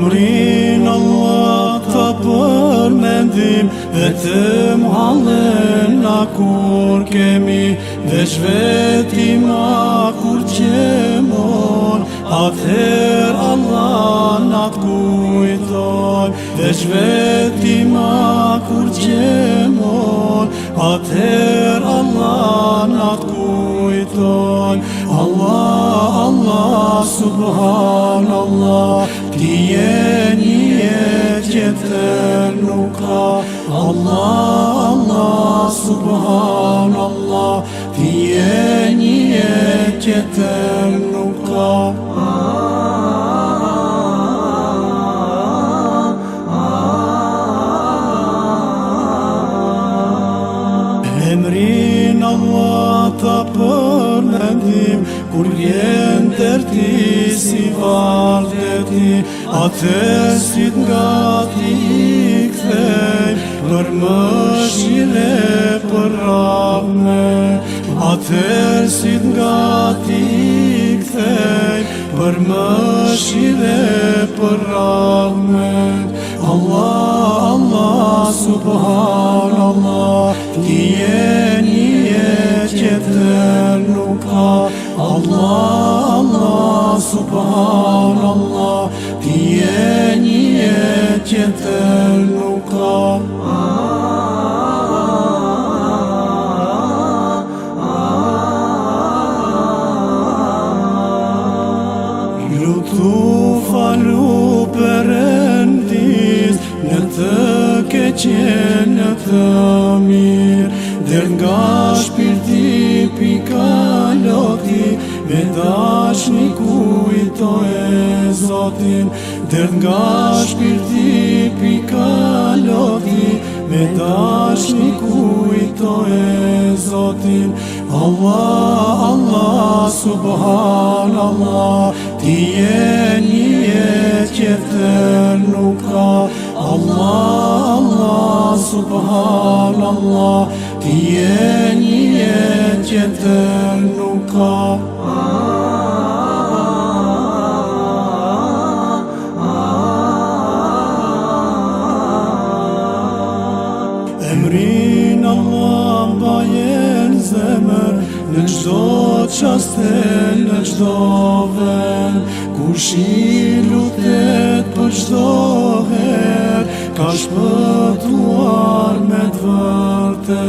zemrin Allah të përmendim Dhe të mhalen na kur kemi Dhe shvetim a kur që mor Allah na të kujtoj Dhe shvetim a kur që mor Allah na të kujtoj Allah, Allah, subhanallah Dije një jetë jetër nuk ka Allah, Allah, Subhan Allah Dije një jetë jetër nuk ka tim Kur vjen tërti si varte ti A të sit nga ti i kthej Për më shire për rame A të sit nga ti i kthej Për më shire për rame Allah, Allah, subhanallah Ti je një jetë të Allah, Allah, Subhanallah Ti e një tjetër nuk ka Lutu falu për endis Në të keqen në të mirë Dhe nga shpirtis Me dash një kujtoj e Zotin Dërë nga shpirti pika lofti Me dash një kujtoj e Zotin Allah, Allah, subhan Allah Ti e një jetë kjetër nuk ka Allah, Allah, subhan Allah Ti e një jetë tjetër nuk ka Emrin Allah bajen zemër Në qdo qaste, në qdo ven Kur shi lutet për qdo her Ka shpëtuar me të vërte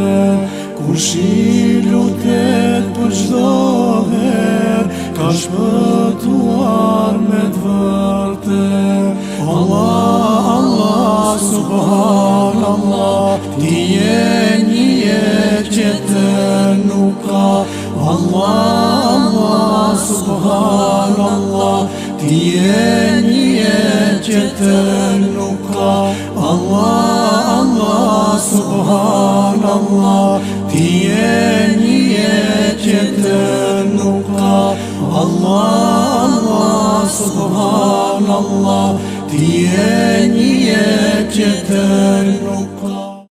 Murshi lutet për gjdoher, Ka shpëtuar me dëvërte. Allah, Allah, Subhan Allah, Ti e një e që të nuk ka. Allah, Allah, Subhan Allah, Ti e një e që të nuk ka. Allah, Allah, Subhan Allah, Allah diye niyeteten nokta Allah Allah Subhanallah diye niyeteten nokta